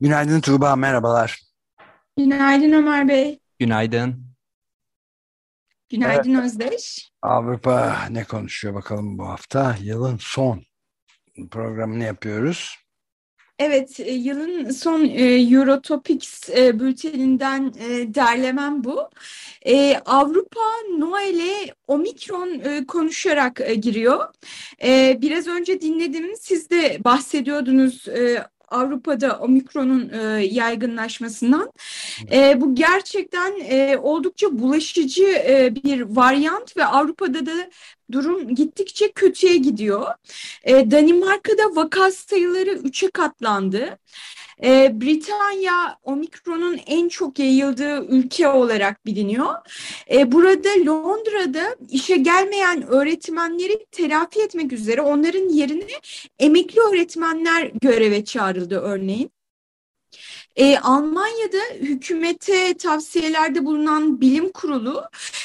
Günaydın Tuğba, merhabalar. Günaydın Ömer Bey. Günaydın. Günaydın Özdeş. Avrupa ne konuşuyor bakalım bu hafta? Yılın son programını yapıyoruz. Evet, e, yılın son e, Eurotopics e, bülteninden derlemem bu. Avrupa Noel'e Omikron konuşarak giriyor. Biraz önce dinledim, siz de bahsediyordunuz Avrupa'da omikronun e, yaygınlaşmasından. E, bu gerçekten e, oldukça bulaşıcı e, bir varyant ve Avrupa'da da durum gittikçe kötüye gidiyor. E, Danimarka'da vaka sayıları 3'e katlandı. E, Britanya omikronun en çok yayıldığı ülke olarak biliniyor. E, burada Londra'da işe gelmeyen öğretmenleri telafi etmek üzere onların yerine emekli öğretmenler göreve çağrıldı örneğin. E, Almanya'da hükümete tavsiyelerde bulunan bilim kurulu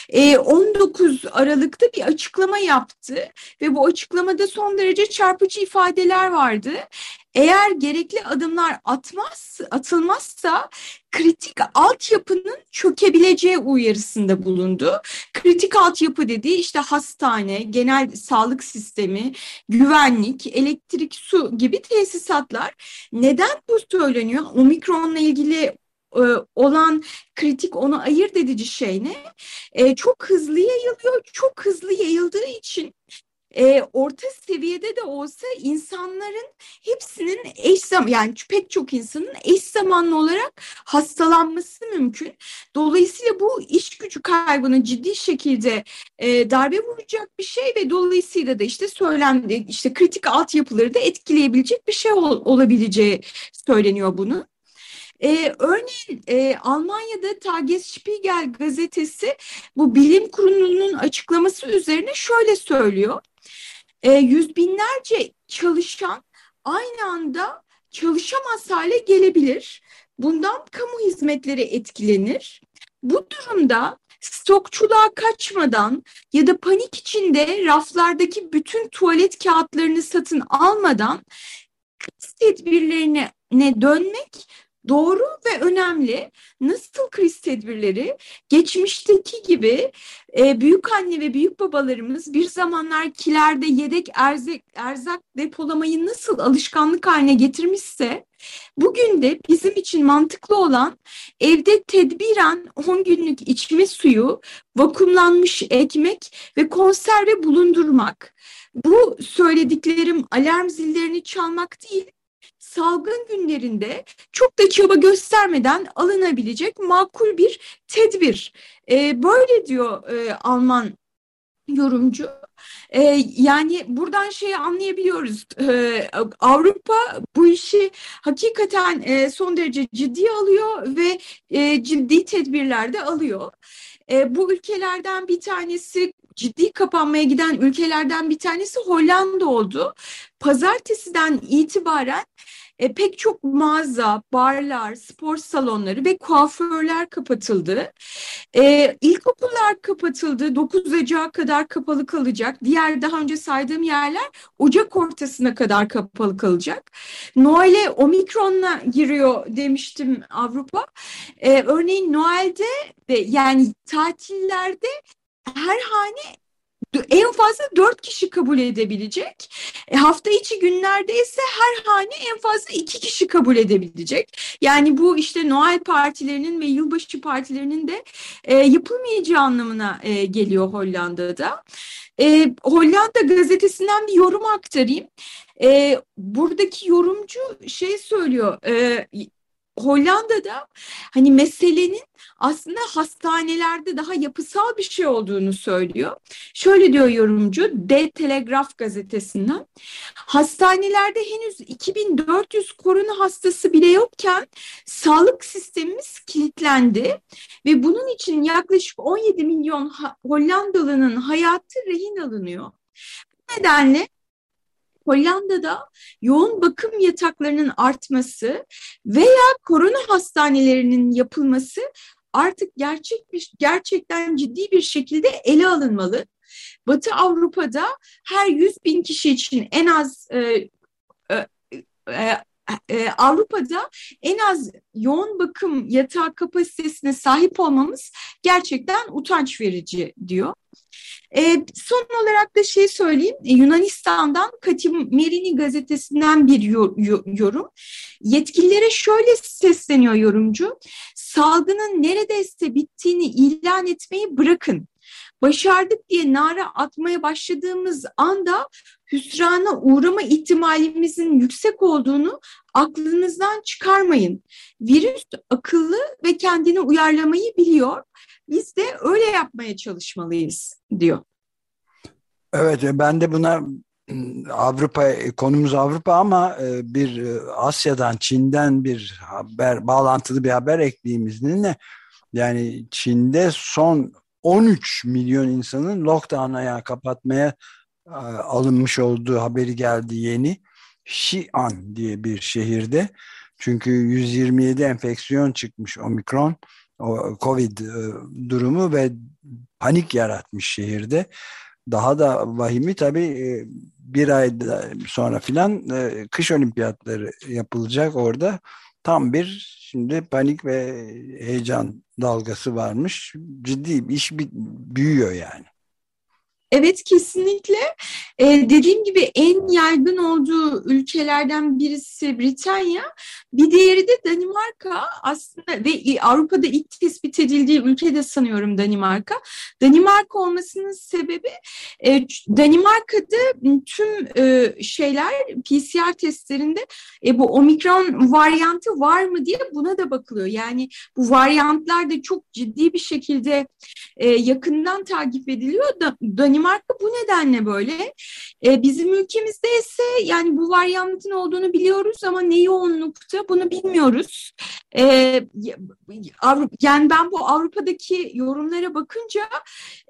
e, 19 Aralık'ta bir açıklama yaptı ve bu açıklamada son derece çarpıcı ifadeler vardı. Eğer gerekli adımlar atmaz, atılmazsa kritik altyapının çökebileceği uyarısında bulundu. Kritik altyapı dediği işte hastane, genel sağlık sistemi, güvenlik, elektrik, su gibi tesisatlar. Neden bu söyleniyor? Omikronla ilgili e, olan kritik onu ayırt edici şey ne? E, çok hızlı yayılıyor. Çok hızlı yayıldığı için e, orta seviyede de olsa insanların hepsinin eş zaman yani pek çok insanın eş zamanlı olarak hastalanması mümkün. Dolayısıyla bu iş gücü kaybını ciddi şekilde e, darbe vuracak bir şey ve dolayısıyla da işte söylemde işte kritik altyapıları da etkileyebilecek bir şey ol, olabileceği söyleniyor bunu. Ee, örneğin e, Almanya'da Tagesspiegel gazetesi bu bilim kurulunun açıklaması üzerine şöyle söylüyor e, yüz binlerce çalışan aynı anda çalışamaz hale gelebilir. Bundan kamu hizmetleri etkilenir. Bu durumda stokçuluğa kaçmadan ya da panik içinde raflardaki bütün tuvalet kağıtlarını satın almadan tedbirlerine dönmek doğru ve önemli. Nasıl kriz tedbirleri geçmişteki gibi e, büyük anne ve büyük babalarımız bir zamanlar kilerde yedek erzak, erzak depolamayı nasıl alışkanlık haline getirmişse bugün de bizim için mantıklı olan evde tedbiren 10 günlük içme suyu, vakumlanmış ekmek ve konserve bulundurmak. Bu söylediklerim alarm zillerini çalmak değil, salgın günlerinde çok da çaba göstermeden alınabilecek makul bir tedbir. E, böyle diyor e, Alman yorumcu. Ee, yani buradan şeyi anlayabiliyoruz. Ee, Avrupa bu işi hakikaten e, son derece ciddi alıyor ve e, ciddi tedbirler de alıyor. E, bu ülkelerden bir tanesi ciddi kapanmaya giden ülkelerden bir tanesi Hollanda oldu. Pazartesiden itibaren e, pek çok mağaza, barlar, spor salonları ve kuaförler kapatıldı. E, ilkokullar kapatıldı. 9 Ocak'a kadar kapalı kalacak. Diğer daha önce saydığım yerler Ocak ortasına kadar kapalı kalacak. Noel'e Omikron'la giriyor demiştim Avrupa. E, örneğin Noel'de de yani tatillerde her hane en fazla dört kişi kabul edebilecek. E, hafta içi günlerde ise her hane en fazla iki kişi kabul edebilecek. Yani bu işte Noel partilerinin ve yılbaşı partilerinin de e, yapılmayacağı anlamına e, geliyor Hollanda'da. E, Hollanda gazetesinden bir yorum aktarayım. E, buradaki yorumcu şey söylüyor. E, Hollanda'da hani meselenin aslında hastanelerde daha yapısal bir şey olduğunu söylüyor. Şöyle diyor yorumcu De Telegraf gazetesinden. Hastanelerde henüz 2400 korona hastası bile yokken sağlık sistemimiz kilitlendi ve bunun için yaklaşık 17 milyon Hollandalı'nın hayatı rehin alınıyor. Bu nedenle Hollanda'da yoğun bakım yataklarının artması veya korona hastanelerinin yapılması artık gerçek bir, gerçekten ciddi bir şekilde ele alınmalı. Batı Avrupa'da her 100 bin kişi için en az e, e, e, e, Avrupa'da en az yoğun bakım yatağı kapasitesine sahip olmamız gerçekten utanç verici diyor. E, son olarak da şey söyleyeyim, e, Yunanistan'dan Katim Merini gazetesinden bir yorum. Yetkililere şöyle sesleniyor yorumcu, salgının neredeyse bittiğini ilan etmeyi bırakın. Başardık diye nara atmaya başladığımız anda hüsrana uğrama ihtimalimizin yüksek olduğunu aklınızdan çıkarmayın. Virüs akıllı ve kendini uyarlamayı biliyor. Biz de öyle yapmaya çalışmalıyız diyor. Evet ben de buna Avrupa konumuz Avrupa ama e, bir e, Asya'dan Çin'den bir haber bağlantılı bir haber ekleyeyim izninle. Yani Çin'de son 13 milyon insanın lockdown'a yani kapatmaya e, alınmış olduğu haberi geldi yeni. Xi'an diye bir şehirde. Çünkü 127 enfeksiyon çıkmış omikron Covid e, durumu ve panik yaratmış şehirde. Daha da vahimi tabii e, bir ay sonra filan kış olimpiyatları yapılacak orada. Tam bir şimdi panik ve heyecan dalgası varmış. Ciddi bir iş büyüyor yani. Evet kesinlikle. Ee, dediğim gibi en yaygın olduğu ülkelerden birisi Britanya. Bir diğeri de Danimarka aslında ve Avrupa'da ilk tespit edildiği ülke de sanıyorum Danimarka. Danimarka olmasının sebebi e, Danimarka'da tüm e, şeyler PCR testlerinde e, bu omikron varyantı var mı diye buna da bakılıyor. Yani bu varyantlar da çok ciddi bir şekilde e, yakından takip ediliyor. Da, Danimarka Danimarka bu nedenle böyle. E, bizim ülkemizde ise yani bu varyantın olduğunu biliyoruz ama ne yoğunlukta bunu bilmiyoruz. E, yani ben bu Avrupa'daki yorumlara bakınca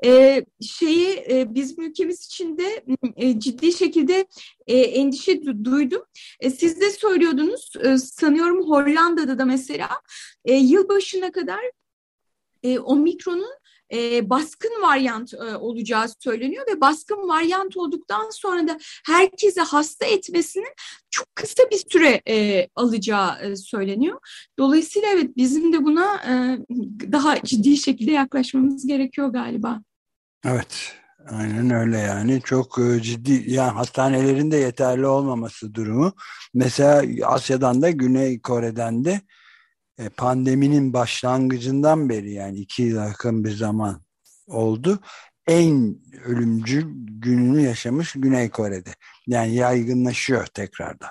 e, şeyi e, bizim ülkemiz için de e, ciddi şekilde e, endişe duydum. E, siz de söylüyordunuz e, sanıyorum Hollanda'da da mesela e, yılbaşına kadar e, omikronun e, baskın varyant e, olacağı söyleniyor ve baskın varyant olduktan sonra da herkese hasta etmesinin çok kısa bir süre e, alacağı e, söyleniyor. Dolayısıyla evet bizim de buna e, daha ciddi şekilde yaklaşmamız gerekiyor galiba. Evet. Aynen öyle yani çok e, ciddi yani hastanelerin de yeterli olmaması durumu. Mesela Asya'dan da Güney Kore'den de pandeminin başlangıcından beri yani iki yıl yakın bir zaman oldu. En ölümcül gününü yaşamış Güney Kore'de. Yani yaygınlaşıyor tekrardan.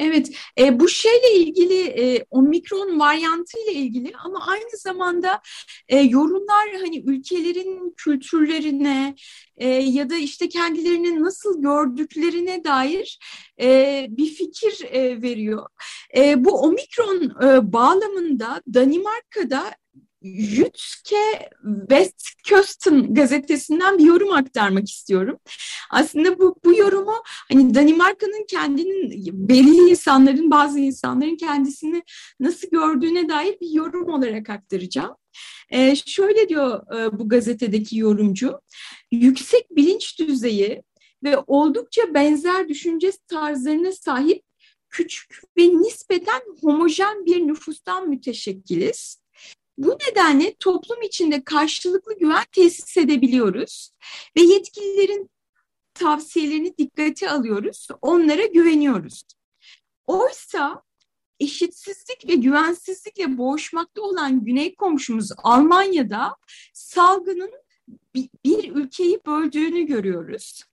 Evet, e, bu şeyle ilgili e, omikron varyantı ile ilgili ama aynı zamanda e, yorumlar hani ülkelerin kültürlerine e, ya da işte kendilerini nasıl gördüklerine dair e, bir fikir e, veriyor. E, bu omikron e, bağlamında Danimarka'da Jütke Westkösten gazetesinden bir yorum aktarmak istiyorum. Aslında bu, bu yorumu hani Danimarka'nın kendinin belli insanların bazı insanların kendisini nasıl gördüğüne dair bir yorum olarak aktaracağım. Ee, şöyle diyor e, bu gazetedeki yorumcu, yüksek bilinç düzeyi ve oldukça benzer düşünce tarzlarına sahip küçük ve nispeten homojen bir nüfustan müteşekkiliz. Bu nedenle toplum içinde karşılıklı güven tesis edebiliyoruz ve yetkililerin tavsiyelerini dikkate alıyoruz, onlara güveniyoruz. Oysa eşitsizlik ve güvensizlikle boğuşmakta olan güney komşumuz Almanya'da salgının bir ülkeyi böldüğünü görüyoruz.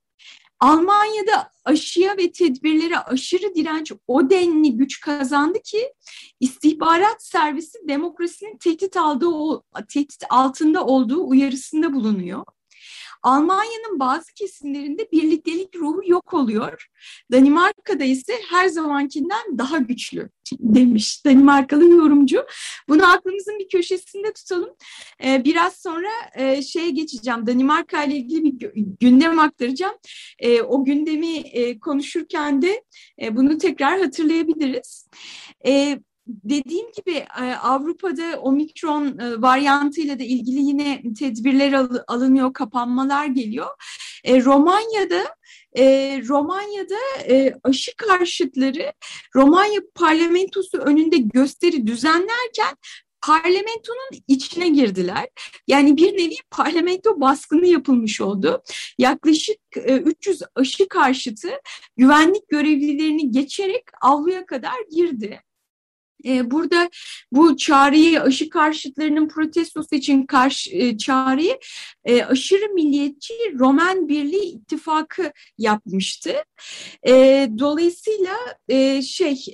Almanya'da aşıya ve tedbirlere aşırı direnç o denli güç kazandı ki istihbarat servisi demokrasinin tehdit aldığı tehdit altında olduğu uyarısında bulunuyor. Almanya'nın bazı kesimlerinde birliktelik ruhu yok oluyor. Danimarka'da ise her zamankinden daha güçlü demiş Danimarkalı yorumcu. Bunu aklımızın bir köşesinde tutalım. Ee, biraz sonra e, şeye geçeceğim. Danimarka ile ilgili bir gündem aktaracağım. E, o gündemi e, konuşurken de e, bunu tekrar hatırlayabiliriz. E, dediğim gibi e, Avrupa'da omikron e, varyantıyla da ilgili yine tedbirler alınıyor, kapanmalar geliyor. E, Romanya'da Romanya'da aşı karşıtları Romanya parlamentosu önünde gösteri düzenlerken parlamentonun içine girdiler. Yani bir nevi parlamento baskını yapılmış oldu. Yaklaşık 300 aşı karşıtı güvenlik görevlilerini geçerek avluya kadar girdi. E, burada bu çağrıyı aşı karşıtlarının protestosu için karşı e, çağrıyı e, aşırı milliyetçi Roman Birliği ittifakı yapmıştı. E, dolayısıyla şey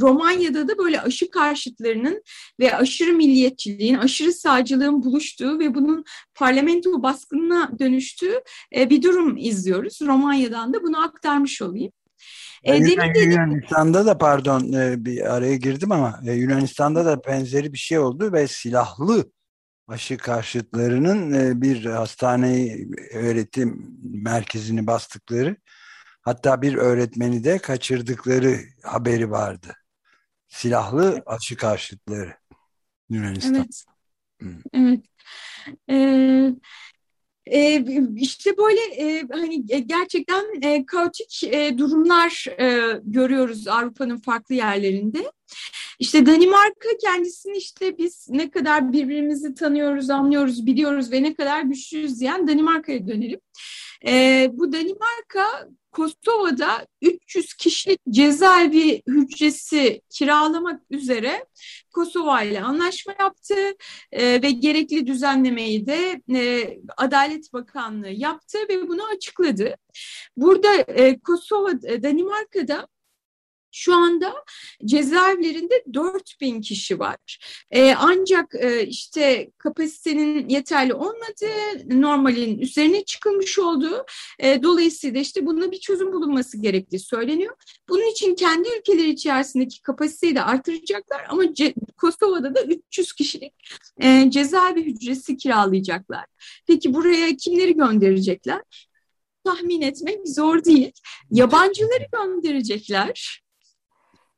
Romanya'da da böyle aşı karşıtlarının ve aşırı milliyetçiliğin, aşırı sağcılığın buluştuğu ve bunun parlamento baskınına dönüştüğü bir durum izliyoruz. Romanya'dan da bunu aktarmış olayım. E, Yunan, Yunanistan'da da pardon e, bir araya girdim ama e, Yunanistan'da da benzeri bir şey oldu ve silahlı aşı karşıtlarının e, bir hastane öğretim merkezini bastıkları hatta bir öğretmeni de kaçırdıkları haberi vardı. Silahlı aşı karşıtları Yunanistan. Evet. Hmm. Evet. Ee, e, işte böyle e, hani e, gerçekten e, kaotik e, durumlar e, görüyoruz Avrupa'nın farklı yerlerinde. İşte Danimarka kendisini işte biz ne kadar birbirimizi tanıyoruz, anlıyoruz, biliyoruz ve ne kadar güçlüyüz diyen Danimarka'ya dönelim. E, bu Danimarka Kosova'da 300 kişilik cezaevi hücresi kiralamak üzere Kosova ile anlaşma yaptı e, ve gerekli düzenlemeyi de e, Adalet Bakanlığı yaptı ve bunu açıkladı. Burada e, Kosova, e, Danimarka'da şu anda cezaevlerinde 4000 kişi var. E, ancak e, işte kapasitenin yeterli olmadığı, normalin üzerine çıkılmış olduğu, e, dolayısıyla işte buna bir çözüm bulunması gerektiği söyleniyor. Bunun için kendi ülkeleri içerisindeki kapasiteyi de artıracaklar ama Ce Kosova'da da 300 kişilik e, cezaevi hücresi kiralayacaklar. Peki buraya kimleri gönderecekler? tahmin etmek zor değil. Yabancıları gönderecekler.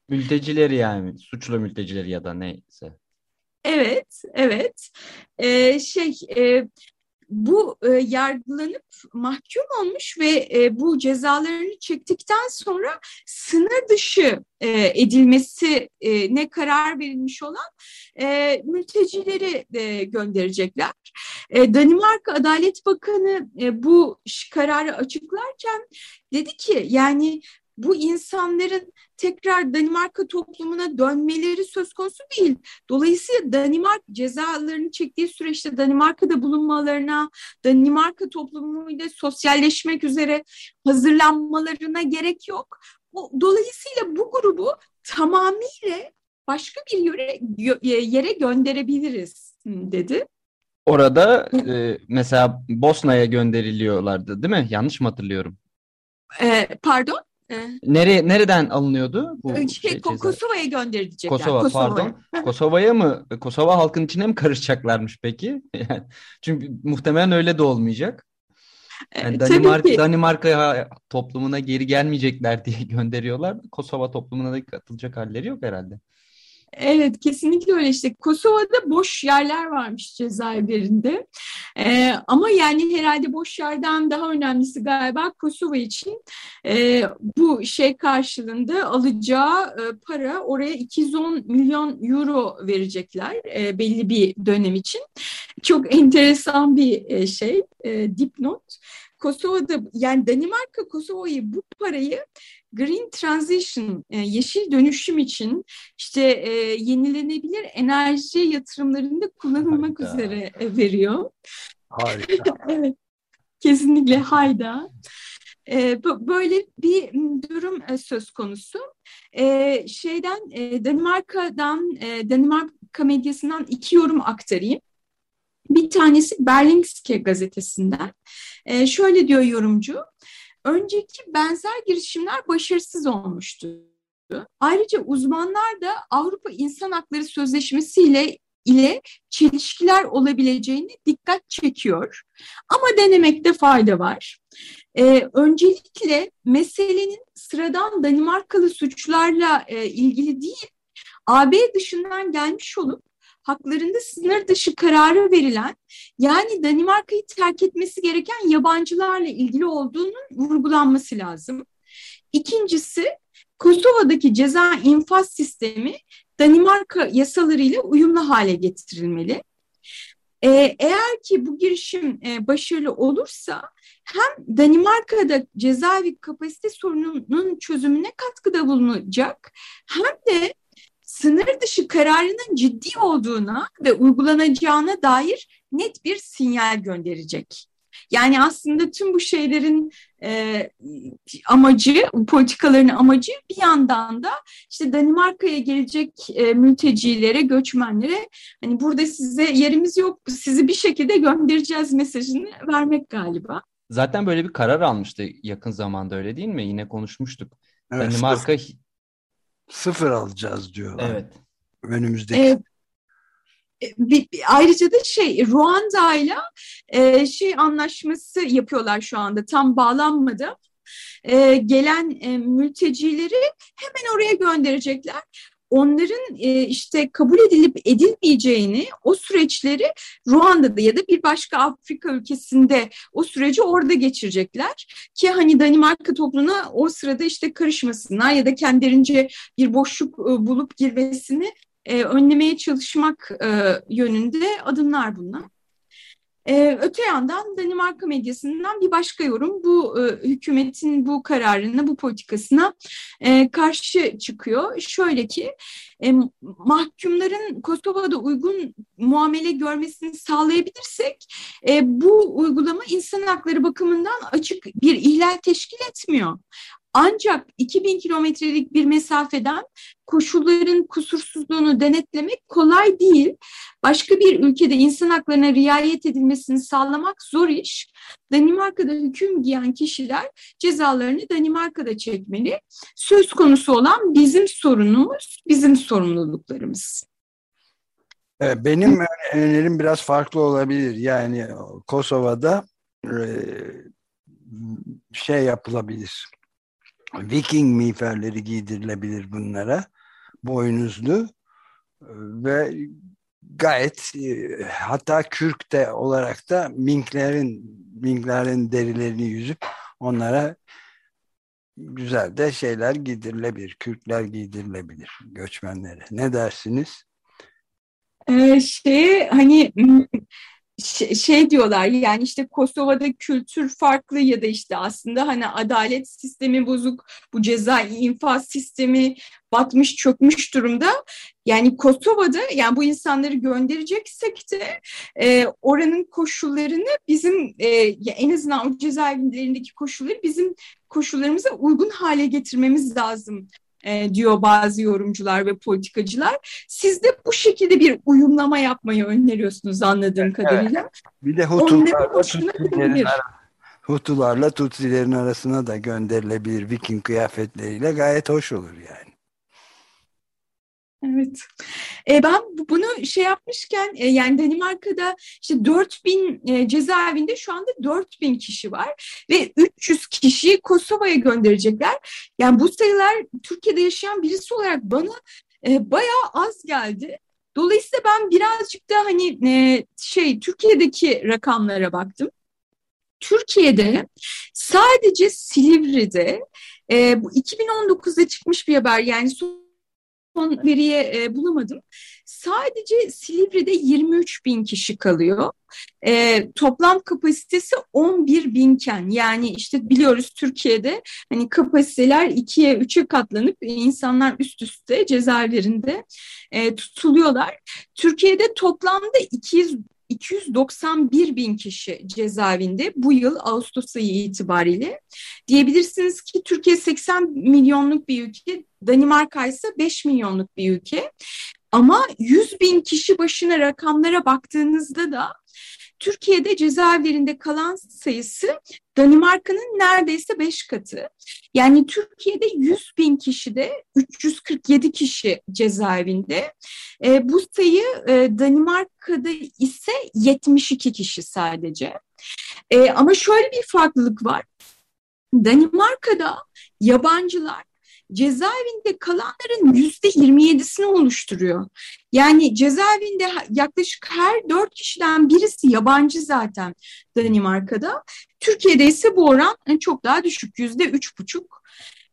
Mültecileri yani suçlu mültecileri ya da neyse. Evet, evet. Ee, şey e, bu e, yargılanıp mahkum olmuş ve e, bu cezalarını çektikten sonra sınır dışı e, edilmesi e, ne karar verilmiş olan e, mültecileri e, gönderecekler. E, Danimarka Adalet Bakanı e, bu kararı açıklarken dedi ki yani bu insanların tekrar Danimarka toplumuna dönmeleri söz konusu değil. Dolayısıyla Danimark cezalarını çektiği süreçte Danimarka'da bulunmalarına, Danimarka toplumuyla sosyalleşmek üzere hazırlanmalarına gerek yok. Dolayısıyla bu grubu tamamıyla başka bir yere, yere gönderebiliriz dedi. Orada e, mesela Bosna'ya gönderiliyorlardı değil mi? Yanlış mı hatırlıyorum? E, pardon? Nere, nereden alınıyordu? Bu şey, şey, Kosova'ya gönderecekler. Kosova, Kosova pardon. Kosova'ya mı? Kosova halkın içine mi karışacaklarmış peki? çünkü muhtemelen öyle de olmayacak. Yani Danimarka, Danimarka toplumuna geri gelmeyecekler diye gönderiyorlar. Kosova toplumuna da katılacak halleri yok herhalde. Evet kesinlikle öyle işte. Kosova'da boş yerler varmış cezaevlerinde ee, ama yani herhalde boş yerden daha önemlisi galiba Kosova için e, bu şey karşılığında alacağı e, para oraya 210 milyon euro verecekler e, belli bir dönem için. Çok enteresan bir e, şey e, dipnot. Kosova'da yani Danimarka Kosova'yı bu parayı Green Transition, e, yeşil dönüşüm için işte e, yenilenebilir enerji yatırımlarında kullanılmak Harika. üzere e, veriyor. Harika. evet, kesinlikle hayda. Böyle bir durum söz konusu. Şeyden Danimarka'dan Danimarka medyasından iki yorum aktarayım. Bir tanesi Berlingske gazetesinden. Şöyle diyor yorumcu. Önceki benzer girişimler başarısız olmuştu. Ayrıca uzmanlar da Avrupa İnsan Hakları Sözleşmesi ile ile çelişkiler olabileceğini dikkat çekiyor. Ama denemekte fayda var. Ee, öncelikle meselenin sıradan Danimarkalı suçlarla e, ilgili değil, AB dışından gelmiş olup haklarında sınır dışı kararı verilen yani Danimarka'yı terk etmesi gereken yabancılarla ilgili olduğunun vurgulanması lazım. İkincisi Kosova'daki ceza infaz sistemi Danimarka yasalarıyla uyumlu hale getirilmeli. Ee, eğer ki bu girişim e, başarılı olursa hem Danimarka'da cezaevi kapasite sorununun çözümüne katkıda bulunacak hem de sınır dışı kararının ciddi olduğuna ve uygulanacağına dair net bir sinyal gönderecek. Yani aslında tüm bu şeylerin e, amacı, politikaların amacı bir yandan da işte Danimarka'ya gelecek e, mültecilere, göçmenlere hani burada size yerimiz yok, sizi bir şekilde göndereceğiz mesajını vermek galiba. Zaten böyle bir karar almıştı yakın zamanda öyle değil mi? Yine konuşmuştuk. Evet, Danimarka sıfır, alacağız diyorlar. Evet. Önümüzdeki evet bir, ayrıca da şey Ruanda ile e, şey anlaşması yapıyorlar şu anda tam bağlanmadı. E, gelen e, mültecileri hemen oraya gönderecekler onların e, işte kabul edilip edilmeyeceğini o süreçleri Ruanda'da ya da bir başka Afrika ülkesinde o süreci orada geçirecekler ki hani Danimarka toplumuna o sırada işte karışmasınlar ya da kendilerince bir boşluk e, bulup girmesini e, önlemeye çalışmak yönünde adımlar bunlar. Ee, öte yandan Danimarka medyasından bir başka yorum bu e, hükümetin bu kararına, bu politikasına e, karşı çıkıyor. Şöyle ki e, mahkumların Kosova'da uygun muamele görmesini sağlayabilirsek e, bu uygulama insan hakları bakımından açık bir ihlal teşkil etmiyor. Ancak 2000 kilometrelik bir mesafeden koşulların kusursuzluğunu denetlemek kolay değil. Başka bir ülkede insan haklarına riayet edilmesini sağlamak zor iş. Danimarka'da hüküm giyen kişiler cezalarını Danimarka'da çekmeli. Söz konusu olan bizim sorunumuz, bizim sorumluluklarımız. Benim önerim biraz farklı olabilir. Yani Kosova'da şey yapılabilir Viking miğferleri giydirilebilir bunlara. Boynuzlu ve gayet e, hatta kürk de olarak da minklerin minklerin derilerini yüzüp onlara güzel de şeyler giydirilebilir. Kürkler giydirilebilir göçmenlere. Ne dersiniz? Ee, şey hani şey diyorlar yani işte Kosova'da kültür farklı ya da işte aslında hani adalet sistemi bozuk, bu ceza infaz sistemi batmış çökmüş durumda. Yani Kosova'da yani bu insanları göndereceksek de e, oranın koşullarını bizim e, en azından o cezaevlerindeki koşulları bizim koşullarımıza uygun hale getirmemiz lazım e, diyor bazı yorumcular ve politikacılar. Siz de bu şekilde bir uyumlama yapmayı öneriyorsunuz anladığım evet, kadarıyla. Bir de Hutularla Tutsilerin, Hutularla Tutsilerin arasına da gönderilebilir Viking kıyafetleriyle gayet hoş olur yani. Evet. E, ben bunu şey yapmışken e, yani Danimarka'da işte 4000 e, cezaevinde şu anda 4000 kişi var ve 300 kişiyi Kosova'ya gönderecekler. Yani bu sayılar Türkiye'de yaşayan birisi olarak bana e, bayağı az geldi. Dolayısıyla ben birazcık da hani e, şey Türkiye'deki rakamlara baktım. Türkiye'de sadece Silivri'de e, bu 2019'da çıkmış bir haber yani son veriye e, bulamadım. Sadece Silivri'de 23 bin kişi kalıyor. E, toplam kapasitesi 11 binken yani işte biliyoruz Türkiye'de hani kapasiteler ikiye üçe katlanıp insanlar üst üste cezaevlerinde e, tutuluyorlar. Türkiye'de toplamda 200 291 bin kişi cezaevinde bu yıl Ağustos ayı itibariyle. Diyebilirsiniz ki Türkiye 80 milyonluk bir ülke, Danimarka ise 5 milyonluk bir ülke. Ama 100 bin kişi başına rakamlara baktığınızda da Türkiye'de cezaevlerinde kalan sayısı Danimarka'nın neredeyse beş katı. Yani Türkiye'de 100 bin kişide 347 kişi cezaevinde. E, bu sayı e, Danimarka'da ise 72 kişi sadece. E, ama şöyle bir farklılık var. Danimarka'da yabancılar cezaevinde kalanların yüzde 27'sini oluşturuyor. Yani cezaevinde yaklaşık her dört kişiden birisi yabancı zaten Danimarka'da. Türkiye'de ise bu oran çok daha düşük yüzde üç buçuk.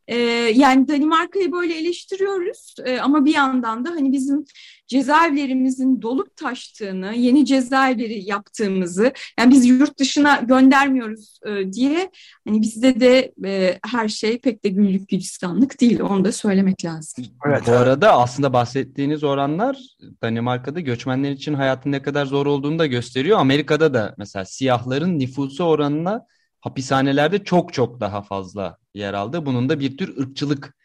E, yani Danimarka'yı böyle eleştiriyoruz e, ama bir yandan da hani bizim cezaevlerimizin dolup taştığını, yeni cezaevleri yaptığımızı, yani biz yurt dışına göndermiyoruz e, diye hani bizde de e, her şey pek de güllük gülistanlık değil. Onu da söylemek lazım. Evet, Bu arada aslında bahsettiğiniz oranlar Danimarka'da göçmenler için hayatın ne kadar zor olduğunu da gösteriyor. Amerika'da da mesela siyahların nüfusu oranına hapishanelerde çok çok daha fazla yer aldı. Bunun da bir tür ırkçılık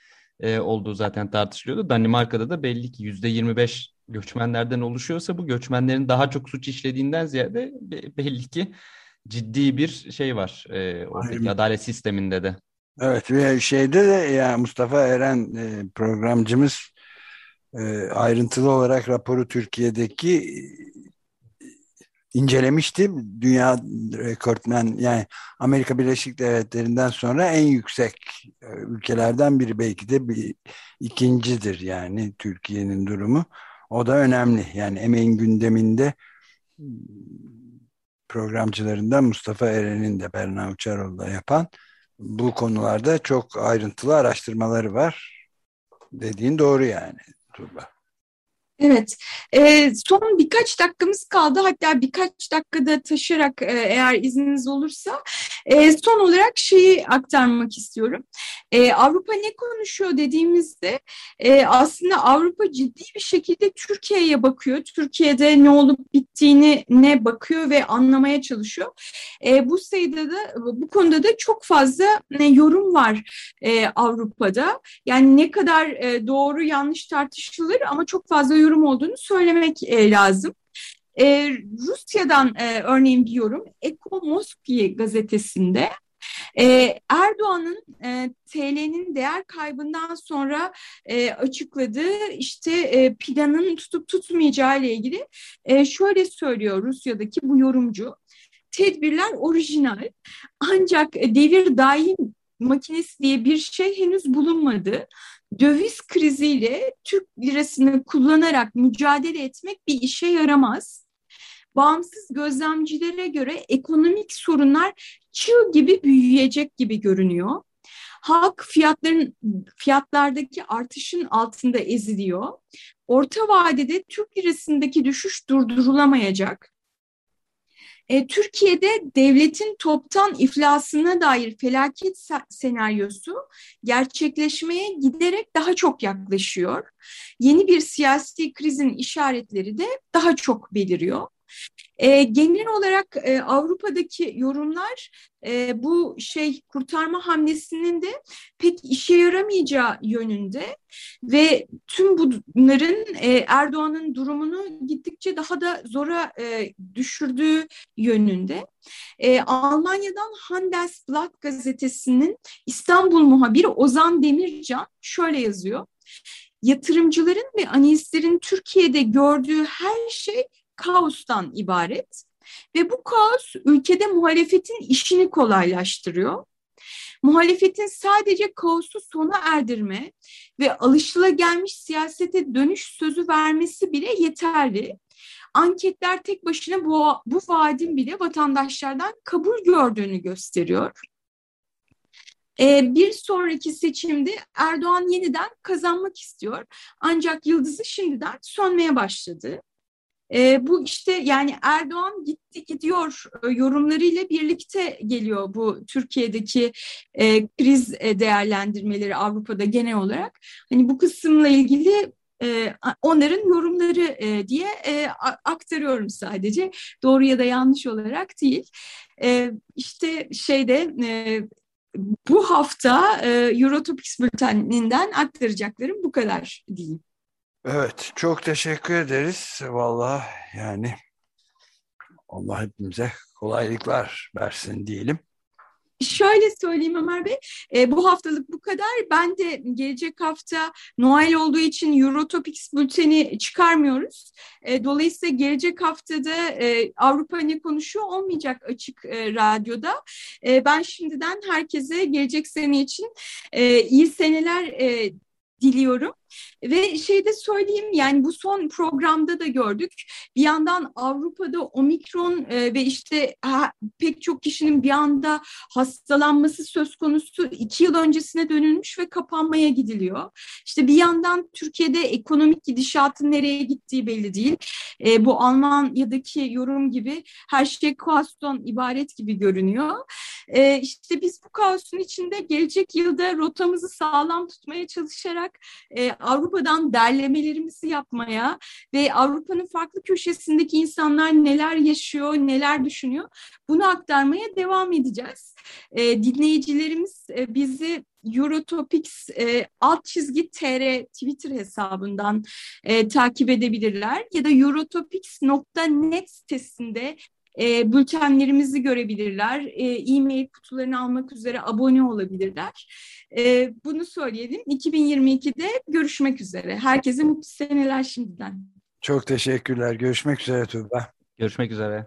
e, olduğu zaten tartışılıyordu. Danimarka'da da belli ki yüzde 25 göçmenlerden oluşuyorsa bu göçmenlerin daha çok suç işlediğinden ziyade belli ki ciddi bir şey var e, oradaki adalet sisteminde de. Evet ve şeyde de ya Mustafa Eren e, programcımız e, ayrıntılı olarak raporu Türkiye'deki incelemişti. Dünya rekortmen yani Amerika Birleşik Devletleri'nden sonra en yüksek e, ülkelerden biri belki de bir ikincidir yani Türkiye'nin durumu. O da önemli. Yani emeğin gündeminde programcılarından Mustafa Eren'in de Berna Uçaroğlu'da yapan bu konularda çok ayrıntılı araştırmaları var. Dediğin doğru yani Tuğba. Evet, e, son birkaç dakikamız kaldı. Hatta birkaç dakikada taşırarak e, eğer izniniz olursa e, son olarak şeyi aktarmak istiyorum. E, Avrupa ne konuşuyor dediğimizde e, aslında Avrupa ciddi bir şekilde Türkiye'ye bakıyor. Türkiye'de ne olup bittiğini ne bakıyor ve anlamaya çalışıyor. E, bu sayıda da bu konuda da çok fazla ne yorum var e, Avrupa'da. Yani ne kadar e, doğru yanlış tartışılır ama çok fazla yorum yorum olduğunu söylemek e, lazım. E, Rusya'dan e, örneğin bir yorum Eko Moskvi gazetesinde e, Erdoğan'ın e, TL'nin değer kaybından sonra e, açıkladığı işte e, planın tutup tutmayacağı ile ilgili e, şöyle söylüyor Rusya'daki bu yorumcu. Tedbirler orijinal ancak devir daim makinesi diye bir şey henüz bulunmadı döviz kriziyle Türk lirasını kullanarak mücadele etmek bir işe yaramaz. Bağımsız gözlemcilere göre ekonomik sorunlar çığ gibi büyüyecek gibi görünüyor. Halk fiyatların fiyatlardaki artışın altında eziliyor. Orta vadede Türk lirasındaki düşüş durdurulamayacak. E, Türkiye'de devletin toptan iflasına dair felaket senaryosu gerçekleşmeye giderek daha çok yaklaşıyor. Yeni bir siyasi krizin işaretleri de daha çok beliriyor. E, genel olarak e, Avrupa'daki yorumlar e, bu şey kurtarma hamlesinin de pek işe yaramayacağı yönünde ve tüm bunların e, Erdoğan'ın durumunu gittikçe daha da zora e, düşürdüğü yönünde. E, Almanya'dan Handelsblatt gazetesinin İstanbul muhabiri Ozan Demircan şöyle yazıyor. Yatırımcıların ve analistlerin Türkiye'de gördüğü her şey kaostan ibaret ve bu kaos ülkede muhalefetin işini kolaylaştırıyor. Muhalefetin sadece kaosu sona erdirme ve alışılagelmiş siyasete dönüş sözü vermesi bile yeterli. Anketler tek başına bu, bu vaadin bile vatandaşlardan kabul gördüğünü gösteriyor. Ee, bir sonraki seçimde Erdoğan yeniden kazanmak istiyor. Ancak yıldızı şimdiden sönmeye başladı. E, bu işte yani Erdoğan gitti gidiyor e, yorumlarıyla birlikte geliyor bu Türkiye'deki e, kriz e, değerlendirmeleri Avrupa'da genel olarak. Hani bu kısımla ilgili e, onların yorumları e, diye e, aktarıyorum sadece. Doğru ya da yanlış olarak değil. E, işte şeyde e, bu hafta e, Eurotopics bülteninden aktaracaklarım bu kadar diyeyim. Evet, çok teşekkür ederiz. Vallahi yani Allah hepimize kolaylıklar versin diyelim. Şöyle söyleyeyim Ömer Bey, e, bu haftalık bu kadar. Ben de gelecek hafta Noel olduğu için Eurotopics bülteni çıkarmıyoruz. E, dolayısıyla gelecek haftada e, Avrupa ne konuşuyor olmayacak açık e, radyoda. E, ben şimdiden herkese gelecek sene için e, iyi seneler e, diliyorum. Ve şey de söyleyeyim yani bu son programda da gördük. Bir yandan Avrupa'da omikron e, ve işte pek çok kişinin bir anda hastalanması söz konusu iki yıl öncesine dönülmüş ve kapanmaya gidiliyor. İşte bir yandan Türkiye'de ekonomik gidişatın nereye gittiği belli değil. E, bu Almanya'daki yorum gibi her şey kaostan ibaret gibi görünüyor. E, işte biz bu kaosun içinde gelecek yılda rotamızı sağlam tutmaya çalışarak e, Avrupa'dan derlemelerimizi yapmaya ve Avrupa'nın farklı köşesindeki insanlar neler yaşıyor, neler düşünüyor bunu aktarmaya devam edeceğiz. E, dinleyicilerimiz e, bizi Eurotopics e, alt çizgi tr Twitter hesabından e, takip edebilirler ya da eurotopics.net sitesinde e, bültenlerimizi görebilirler. E, e-mail kutularını almak üzere abone olabilirler. E, bunu söyleyelim. 2022'de görüşmek üzere. Herkese mutlu seneler şimdiden. Çok teşekkürler. Görüşmek üzere Tuğba. Görüşmek üzere.